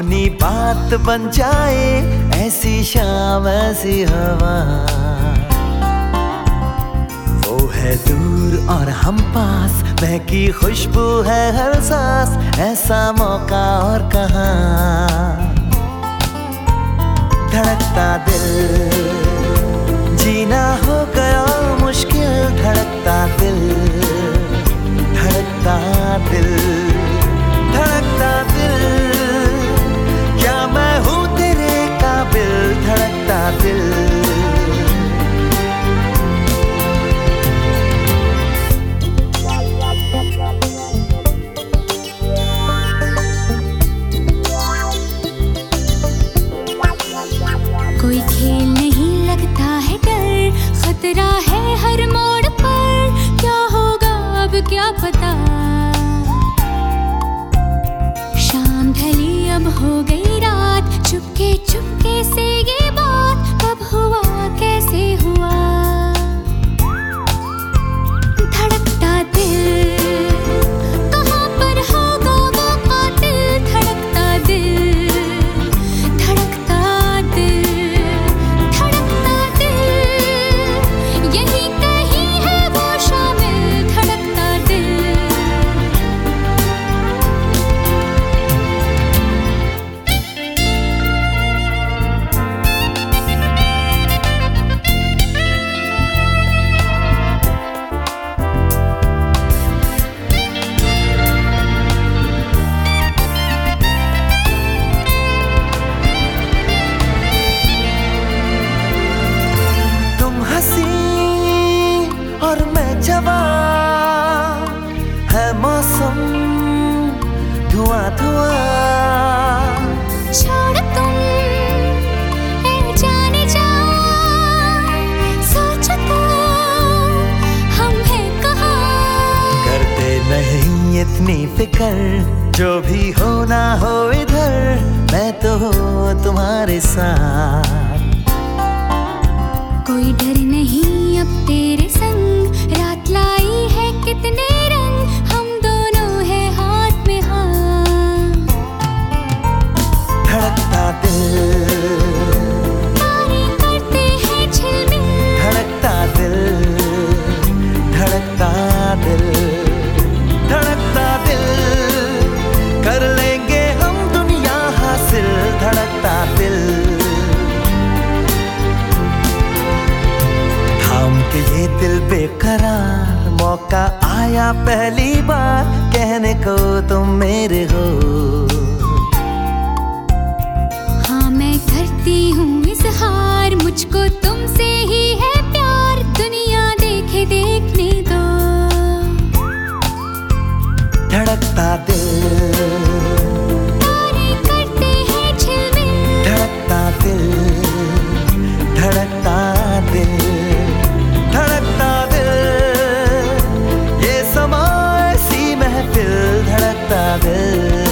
रात बन जाए, ऐसी शाम, ऐसी हवा। वो है दूर और हम पास महकी खुशबू है हर सांस, ऐसा मौका और कहा। धड़कता दिल, जीना हो गया मुश्किल, धड़कता दिल, धड़कता खतरा है हर मोड़ पर। क्या होगा अब क्या पता? शाम ढली, अब हो गई इतनी फ़िक्र जो भी होना हो इधर मैं तो हूँ तुम्हारे साथ। बेकरार मौका आया पहली बार कहने को तुम मेरे हो। हाँ मैं करती हूँ इजहार मुझको பார்த்தது